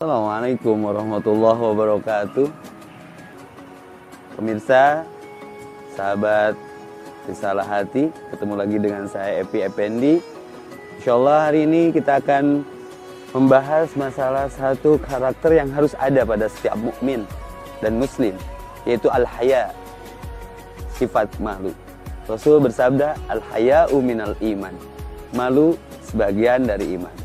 Assalamualaikum warahmatullahi wabarakatuh. Pemirsa, sahabat Risalah Hati Ketemu lagi dengan saya Epi Effendi. Insya Allah hari ini kita akan membahas masalah satu karakter yang harus ada pada setiap mukmin dan muslim Yaitu al-haya Sifat malu Rasul bersabda Al-haya'u minal iman. Malu sebagian dari iman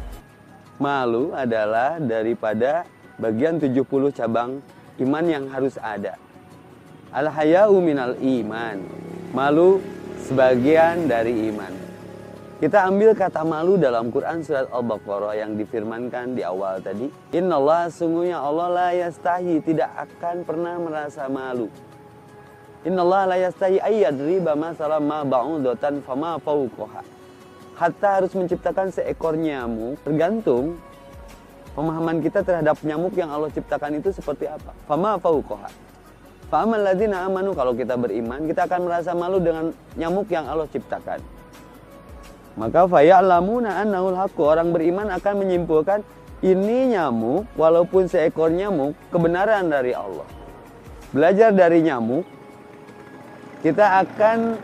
Malu adalah daripada bagian 70 cabang iman yang harus ada. Al-haya'u minal iman. Malu sebagian dari iman. Kita ambil kata malu dalam Quran surat Al-Baqarah yang difirmankan di awal tadi. Innallaha sungguhnya Allah la yastahi tidak akan pernah merasa malu. Innallaha la yastahi ayyadriba masalah ma ba'udatan fama fawqaha hatta harus menciptakan seekor nyamuk tergantung pemahaman kita terhadap nyamuk yang Allah ciptakan itu seperti apa. Fama fauqaha. Fa'amal ladzina amanu kalau kita beriman kita akan merasa malu dengan nyamuk yang Allah ciptakan. Maka faya'lamuna annahul haqqu orang beriman akan menyimpulkan ini nyamuk walaupun seekor nyamuk kebenaran dari Allah. Belajar dari nyamuk kita akan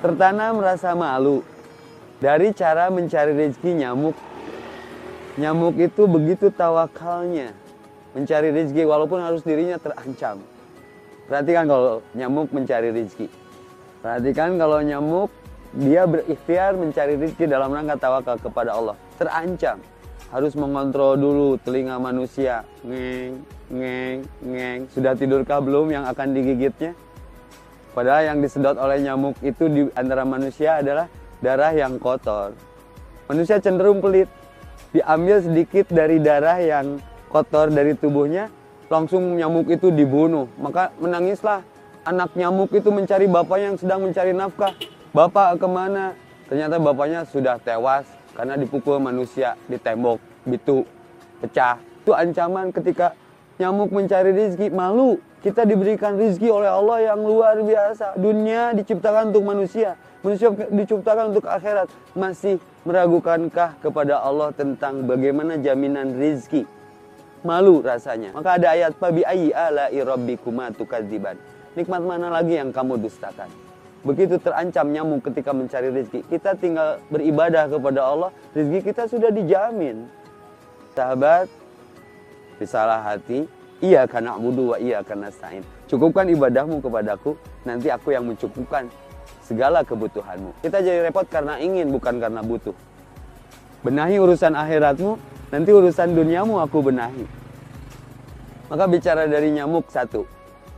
tertanam rasa malu dari cara mencari rezeki nyamuk. Nyamuk itu begitu tawakalnya mencari rezeki walaupun harus dirinya terancam. Perhatikan kalau nyamuk mencari rezeki. Perhatikan kalau nyamuk dia berikhtiar mencari rezeki dalam rangka tawakal kepada Allah. Terancam. Harus mengontrol dulu telinga manusia. Ngeng, ngeng, ngeng. Sudah tidurkah belum yang akan digigitnya? Padahal yang disedot oleh nyamuk itu di antara manusia adalah darah yang kotor. Manusia cenderung pelit. Diambil sedikit dari darah yang kotor dari tubuhnya, langsung nyamuk itu dibunuh. Maka menangislah anak nyamuk itu mencari bapaknya yang sedang mencari nafkah. Bapak ke mana? Ternyata bapaknya sudah tewas karena dipukul manusia di tembok, bitu, pecah. Itu ancaman ketika nyamuk mencari rezeki, malu. Kita diberikan rezeki oleh Allah yang luar biasa. Dunia diciptakan untuk manusia manusia diciptakan untuk akhirat. Masih meragukankah kepada Allah tentang bagaimana jaminan rizki? Malu rasanya. Maka ada ayat fabi ayyi ala rabbikuma tukadziban. Nikmat mana lagi yang kamu dustakan? Begitu terancam nyamuk ketika mencari rizki kita tinggal beribadah kepada Allah rizki kita sudah dijamin. Sahabat risalah hati iya karena budu wa iya karena stain cukupkan ibadahmu kepadaku nanti aku yang mencukupkan segala kebutuhanmu. Kita jadi repot karena ingin, bukan karena butuh. Benahi urusan akhiratmu, nanti urusan duniamu aku benahi. Maka bicara dari nyamuk satu,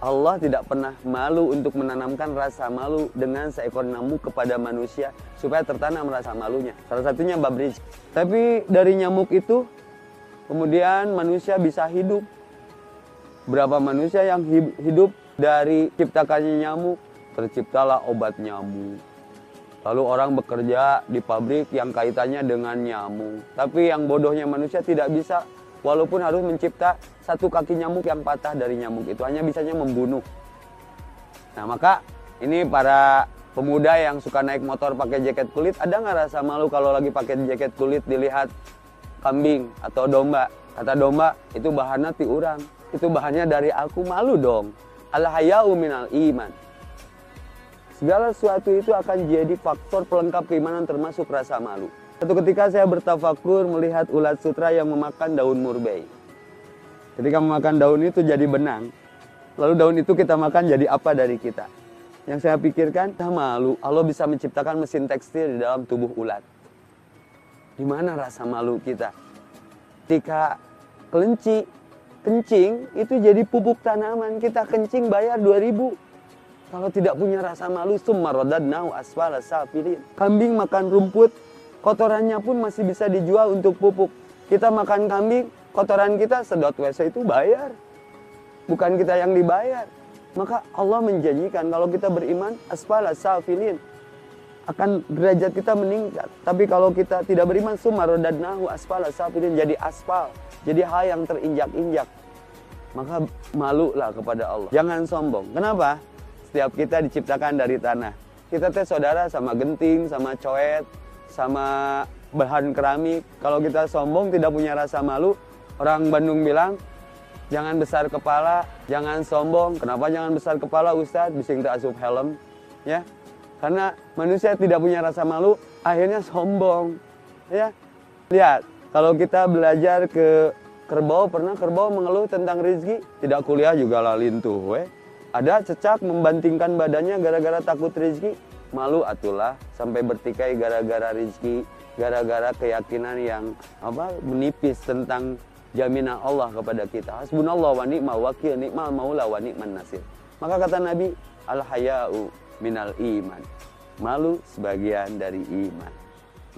Allah tidak pernah malu untuk menanamkan rasa malu dengan seekor nyamuk kepada manusia supaya tertanam rasa malunya. Salah satunya bab Tapi dari nyamuk itu kemudian manusia bisa hidup. Berapa manusia yang hidup dari ciptakannya nyamuk? Terciptalah obat nyamuk. Lalu orang bekerja di pabrik yang kaitannya dengan nyamuk. Tapi yang bodohnya manusia tidak bisa walaupun harus mencipta satu kaki nyamuk yang patah dari nyamuk itu hanya bisanya membunuh. Nah maka ini para pemuda yang suka naik motor pakai jaket kulit ada nggak rasa malu kalau lagi pakai jaket kulit dilihat kambing atau domba kata domba itu bahannya ti urang itu bahannya dari aku malu dong al hayau minal iman Segala sesuatu itu akan jadi faktor pelengkap keimanan termasuk rasa malu. Satu ketika saya bertafakur melihat ulat sutra yang memakan daun murbei. Ketika memakan daun itu jadi benang. Lalu daun itu kita makan jadi apa dari kita? Yang saya pikirkan, kita malu. Allah bisa menciptakan mesin tekstil di dalam tubuh ulat. Di mana rasa malu kita? Ketika kelinci, kencing itu jadi pupuk tanaman. Kita kencing bayar 2000 kalau tidak punya rasa malu, summa radadnahu asfala safilin. Kambing makan rumput, kotorannya pun masih bisa dijual untuk pupuk. Kita makan kambing, kotoran kita sedot WC itu bayar. Bukan kita yang dibayar. Maka Allah menjanjikan kalau kita beriman, asfala safilin. Akan derajat kita meningkat. Tapi kalau kita tidak beriman, summa radadnahu asfala safilin. Jadi aspal. Jadi hal yang terinjak-injak. Maka malulah kepada Allah. Jangan sombong. Kenapa? Setiap kita diciptakan dari tanah. Kita teh saudara sama genting, sama coet, sama bahan keramik. Kalau kita sombong tidak punya rasa malu, Orang Bandung bilang, jangan besar kepala, jangan sombong. Kenapa jangan besar kepala Ustadz? Bising tak asup helm. Ya, karena manusia tidak punya rasa malu, akhirnya sombong. Ya, lihat kalau kita belajar ke kerbau, pernah kerbau mengeluh tentang rezeki, tidak kuliah juga lalintuh. Weh. Ada cecak membantingkan badannya gara-gara takut rezeki, malu atulah sampai bertikai gara-gara rezeki, gara-gara keyakinan yang apa menipis tentang jaminan Allah kepada kita. Hasbunallah wa ni'mal wakil, ni'mal maula wa ni'man nasir. Maka kata Nabi, al haya'u minal iman. Malu sebagian dari iman.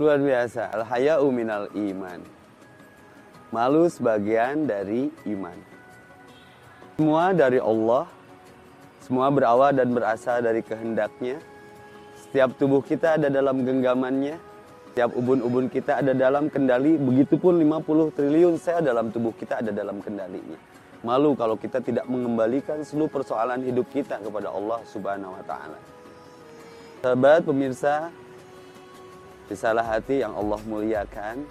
Luar biasa, al haya'u minal iman. Malu sebagian dari iman. Semua dari Allah, semua berawal dan berasal dari kehendaknya. Setiap tubuh kita ada dalam genggamannya. Setiap ubun-ubun kita ada dalam kendali. Begitupun 50 triliun saya dalam tubuh kita ada dalam kendalinya. Malu kalau kita tidak mengembalikan seluruh persoalan hidup kita kepada Allah Subhanahu wa taala. Sahabat pemirsa, risalah hati yang Allah muliakan.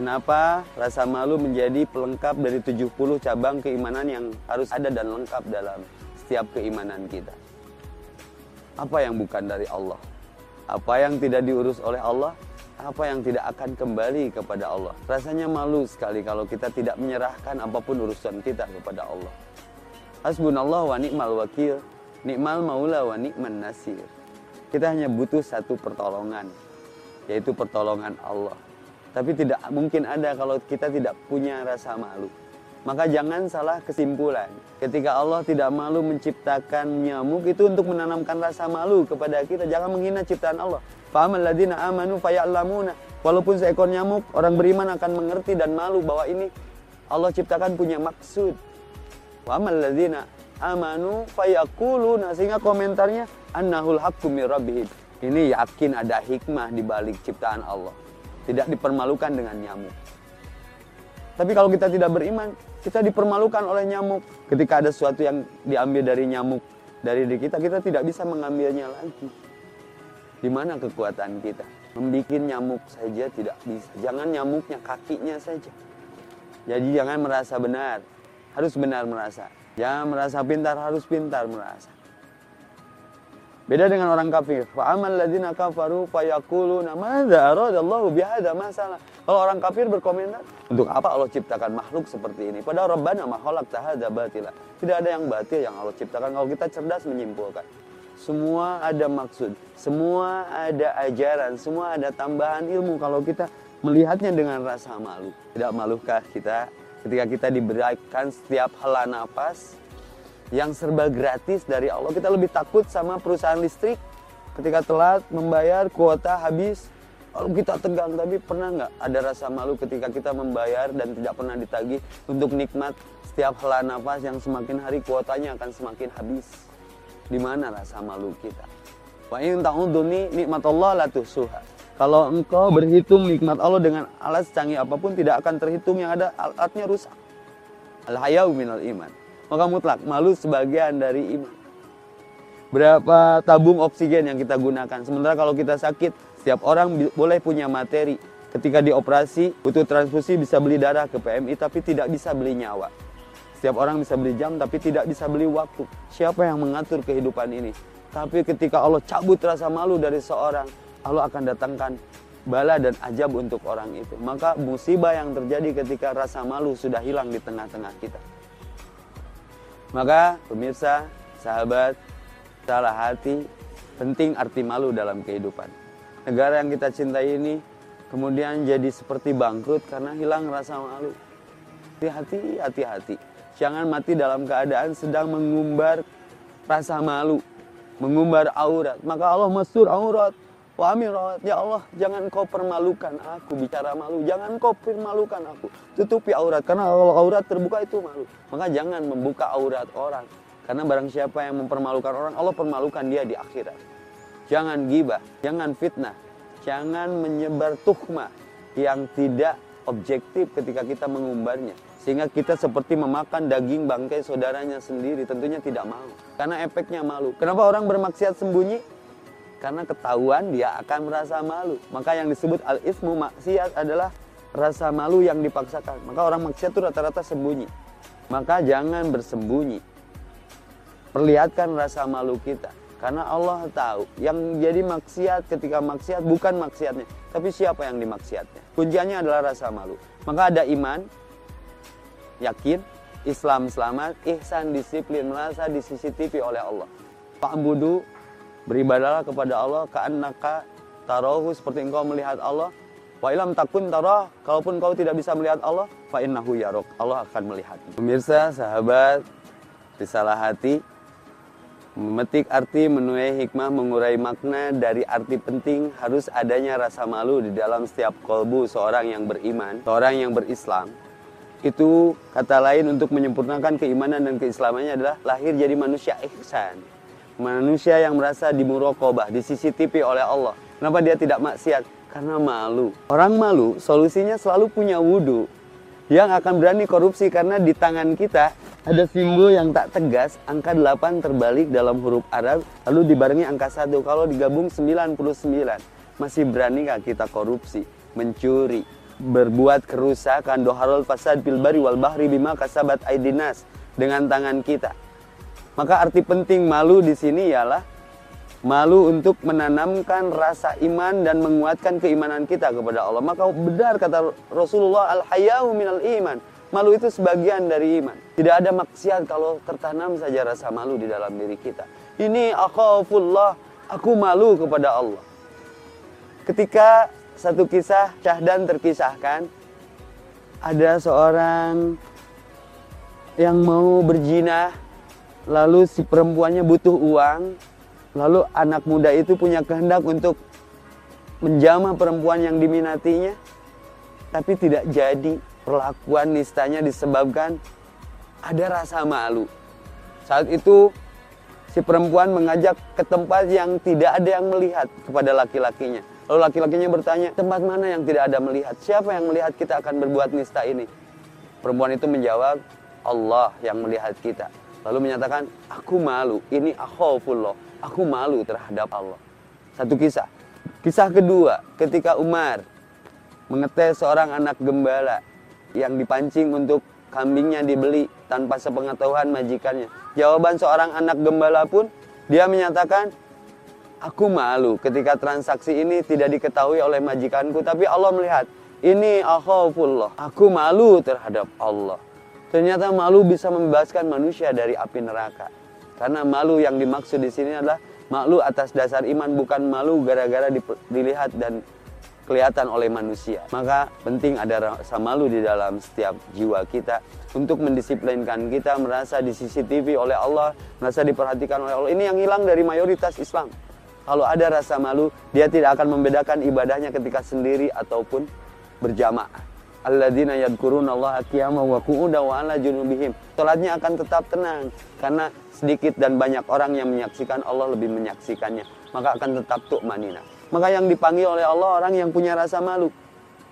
Kenapa rasa malu menjadi pelengkap dari 70 cabang keimanan yang harus ada dan lengkap dalam setiap keimanan kita. Apa yang bukan dari Allah? Apa yang tidak diurus oleh Allah? Apa yang tidak akan kembali kepada Allah? Rasanya malu sekali kalau kita tidak menyerahkan apa pun urusan kita kepada Allah. Hasbunallah wa ni'mal wakil, ni'mal maula wa ni'man nasir. Kita hanya butuh satu pertolongan, yaitu pertolongan Allah. Tapi tidak mungkin ada kalau kita tidak punya rasa malu. Maka jangan salah kesimpulan. Ketika Allah tidak malu menciptakan nyamuk itu untuk menanamkan rasa malu kepada kita. Jangan menghina ciptaan Allah. Amanu. Walaupun seekor nyamuk, orang beriman akan mengerti dan malu bahwa ini Allah ciptakan punya maksud. Ladina amanu fayakuluna. Sehingga komentarnya annahul rabbihim. Ini yakin ada hikmah di balik ciptaan Allah. Tidak dipermalukan dengan nyamuk. Tapi kalau kita tidak beriman, kita dipermalukan oleh nyamuk. Ketika ada sesuatu yang diambil dari nyamuk dari diri kita, kita tidak bisa mengambilnya lagi. Di mana kekuatan kita? Membikin nyamuk saja tidak bisa. Jangan nyamuknya, kakinya saja. Jadi jangan merasa benar, harus benar merasa. Jangan merasa pintar, harus pintar merasa. Beda dengan orang kafir. Fa amal ladzina kafaru fayaquluna madza aradallahu bihadza masalah. Kalau orang kafir berkomentar, untuk apa Allah ciptakan makhluk seperti ini? Padahal Rabbana ma khalaqta hadza batila. Tidak ada yang batil yang Allah ciptakan kalau kita cerdas menyimpulkan. Semua ada maksud, semua ada ajaran, semua ada tambahan ilmu kalau kita melihatnya dengan rasa malu. Tidak malukah kita ketika kita diberikan setiap hela nafas yang serba gratis dari Allah. Kita lebih takut sama perusahaan listrik ketika telat membayar kuota habis. Lalu kita tegang, tapi pernah nggak ada rasa malu ketika kita membayar dan tidak pernah ditagih untuk nikmat setiap hela nafas yang semakin hari kuotanya akan semakin habis. Di mana rasa malu kita? Wa in ta'uduni nikmat Allah la tuhsuha. Kalau engkau berhitung nikmat Allah dengan alat secanggih apa pun tidak akan terhitung yang ada alatnya rusak. Al-hayau minal iman maka mutlak malu sebagian dari iman. Berapa tabung oksigen yang kita gunakan? Sementara kalau kita sakit, setiap orang boleh punya materi. Ketika dioperasi, butuh transfusi bisa beli darah ke PMI, tapi tidak bisa beli nyawa. Setiap orang bisa beli jam, tapi tidak bisa beli waktu. Siapa yang mengatur kehidupan ini? Tapi ketika Allah cabut rasa malu dari seorang, Allah akan datangkan bala dan ajab untuk orang itu. Maka musibah yang terjadi ketika rasa malu sudah hilang di tengah-tengah kita. Maka pemirsa, sahabat, salah hati, penting arti malu dalam kehidupan. Negara yang kita cintai ini kemudian jadi seperti bangkrut karena hilang rasa malu. Hati-hati, hati-hati. Jangan mati dalam keadaan sedang mengumbar rasa malu, mengumbar aurat. Maka Allah mesur aurat. Wa amirat, ya Allah, jangan kau permalukan aku bicara malu. Jangan kau permalukan aku. Tutupi aurat karena kalau aurat terbuka itu malu. Maka jangan membuka aurat orang. Karena barang siapa yang mempermalukan orang, Allah permalukan dia di akhirat. Jangan gibah, jangan fitnah, jangan menyebar tuhmah yang tidak objektif ketika kita mengumbarnya. Sehingga kita seperti memakan daging bangkai saudaranya sendiri, tentunya tidak mau. Karena efeknya malu. Kenapa orang bermaksiat sembunyi? Karena ketahuan dia akan merasa malu. Maka yang disebut al-ismu maksiat adalah rasa malu yang dipaksakan. Maka orang maksiat itu rata-rata sembunyi. Maka jangan bersembunyi. Perlihatkan rasa malu kita. Karena Allah tahu yang jadi maksiat ketika maksiat bukan maksiatnya, tapi siapa yang dimaksiatnya. Kunciannya adalah rasa malu. Maka ada iman, yakin, Islam selamat, ihsan disiplin, merasa CCTV oleh Allah. Pak Budu beribadahlah kepada Allah ka'annaka tarohu seperti engkau melihat Allah. Wa ilam takun tarah, kalaupun kau tidak bisa melihat Allah, fa innahu yarok. Allah akan melihat. Pemirsa, sahabat, disalah hati, Memetik arti, menuai hikmah, mengurai makna dari arti penting harus adanya rasa malu di dalam setiap kolbu seorang yang beriman, seorang yang berislam. Itu kata lain untuk menyempurnakan keimanan dan keislamannya adalah lahir jadi manusia ihsan. Manusia yang merasa dimurokobah, di CCTV oleh Allah. Kenapa dia tidak maksiat? Karena malu. Orang malu, solusinya selalu punya wudhu yang akan berani korupsi karena di tangan kita ada simbol yang tak tegas, angka 8 terbalik dalam huruf Arab, lalu dibarengi angka 1. Kalau digabung 99. Masih berani nggak kita korupsi, mencuri, berbuat kerusakan, doharul fasad bil bari wal bahri bima kasabat aidinas dengan tangan kita. Maka arti penting malu di sini ialah malu untuk menanamkan rasa iman dan menguatkan keimanan kita kepada Allah. Maka benar kata Rasulullah al-hayau minal iman Malu itu sebagian dari iman. Tidak ada maksiat kalau tertanam saja rasa malu di dalam diri kita. Ini akhafullah, aku malu kepada Allah. Ketika satu kisah Syahdan terkisahkan, ada seorang yang mau berjinah, lalu si perempuannya butuh uang, lalu anak muda itu punya kehendak untuk menjamah perempuan yang diminatinya, tapi tidak jadi perlakuan nistanya disebabkan ada rasa malu. Saat itu si perempuan mengajak ke tempat yang tidak ada yang melihat kepada laki-lakinya. Lalu laki-lakinya bertanya, tempat mana yang tidak ada melihat? Siapa yang melihat kita akan berbuat nista ini? Perempuan itu menjawab, Allah yang melihat kita. Lalu menyatakan, aku malu, ini akhofullah, aku malu terhadap Allah. Satu kisah. Kisah kedua, ketika Umar mengetes seorang anak gembala yang dipancing untuk kambingnya dibeli tanpa sepengetahuan majikannya. Jawaban seorang anak gembala pun dia menyatakan, aku malu ketika transaksi ini tidak diketahui oleh majikanku, tapi Allah melihat. Ini akhafullah. Aku malu terhadap Allah. Ternyata malu bisa membebaskan manusia dari api neraka. Karena malu yang dimaksud di sini adalah malu atas dasar iman, bukan malu gara-gara dilihat dan kelihatan oleh manusia. Maka penting ada rasa malu di dalam setiap jiwa kita untuk mendisiplinkan kita merasa di CCTV oleh Allah, merasa diperhatikan oleh Allah. Ini yang hilang dari mayoritas Islam. Kalau ada rasa malu, dia tidak akan membedakan ibadahnya ketika sendiri ataupun berjamaah. Alladzina yadkuruna Allah qiyama wa qu'uda wa ala junubihim. Salatnya akan tetap tenang karena sedikit dan banyak orang yang menyaksikan Allah lebih menyaksikannya, maka akan tetap tu'manina. Maka yang dipanggil oleh Allah orang yang punya rasa malu.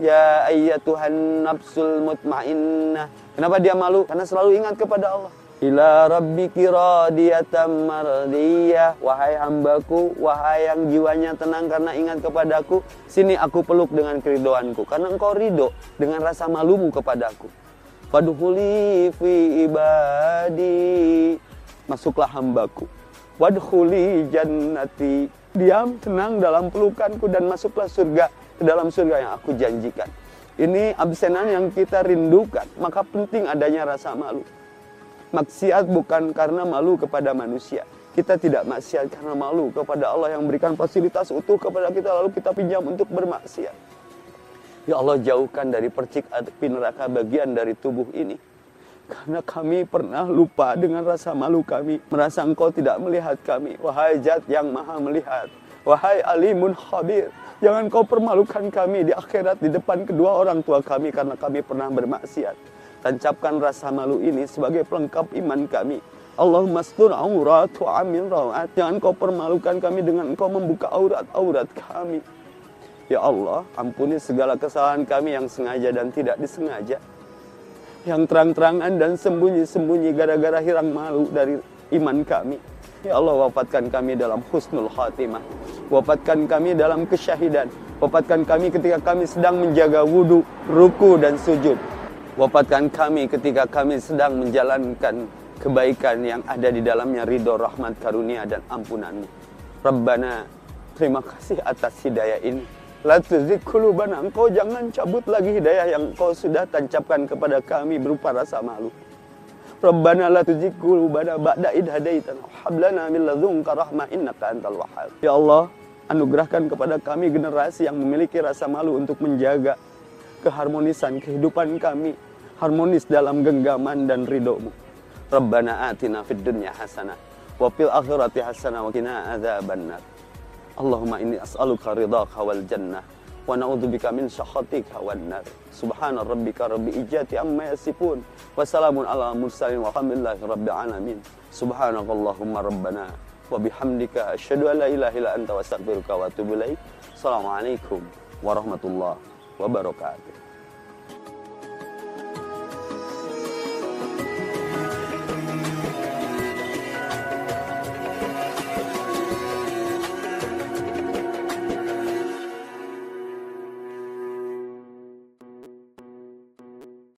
Ya Tuhan nafsul mutmainnah. Kenapa dia malu? Karena selalu ingat kepada Allah. Ila rabbiki radiyatan mardiyah. Wahai hambaku, wahai yang jiwanya tenang karena ingat kepadaku. Sini aku peluk dengan keridoanku. Karena engkau ridho dengan rasa malumu kepadaku. Fadhuli fi ibadi. Masuklah hambaku. Wadkhuli jannati diam, tenang dalam pelukanku dan masuklah surga ke dalam surga yang aku janjikan. Ini absenan yang kita rindukan, maka penting adanya rasa malu. Maksiat bukan karena malu kepada manusia. Kita tidak maksiat karena malu kepada Allah yang memberikan fasilitas utuh kepada kita lalu kita pinjam untuk bermaksiat. Ya Allah jauhkan dari percik api neraka bagian dari tubuh ini. Karena kami pernah lupa dengan rasa malu kami. Merasa engkau tidak melihat kami. Wahai zat yang maha melihat. Wahai alimun khabir. Jangan kau permalukan kami di akhirat di depan kedua orang tua kami karena kami pernah bermaksiat. Tancapkan rasa malu ini sebagai pelengkap iman kami. Allahumma stur aurat wa amin rawat. Jangan kau permalukan kami dengan engkau membuka aurat-aurat kami. Ya Allah, ampuni segala kesalahan kami yang sengaja dan tidak disengaja. Yang terang-terangan dan sembunyi-sembunyi gara-gara hilang malu dari iman kami. Ya Allah wafatkan kami dalam husnul khatimah. Wafatkan kami dalam kesyahidan. Wafatkan kami ketika kami sedang menjaga wudhu, ruku dan sujud. Wafatkan kami ketika kami sedang menjalankan kebaikan yang ada di dalamnya ridho, rahmat, karunia dan ampunanmu. Rabbana, terima kasih atas hidayah ini. La tuzigh qulubana. Engkau jangan cabut lagi hidayah yang engkau sudah tancapkan kepada kami berupa rasa malu. Rabbana la tuzigh ba'da id hadaitana. Hab lana min ladunka rahmah innaka antal. Ya Allah, anugerahkan kepada kami generasi yang memiliki rasa malu untuk menjaga keharmonisan kehidupan kami harmonis dalam genggaman dan ridhomu. Rabbana atina fid dunya hasanah wa fil akhirati hasanah wa qina adzabannar. Allahumma inni as'aluka ridhaka wal jannah wa na'udzubika min sakhatika wan nar. Subhana rabbika rabbil izzati amma yasifun wa salamun ala mursalin walhamdulillahi rabbil alamin. Subhanakallahumma rabbana wa bihamdika asyhadu an la ilaha illa anta wa astaghfiruka wa atubu ilaik. Assalamualaikum warahmatullahi wabarakatuh.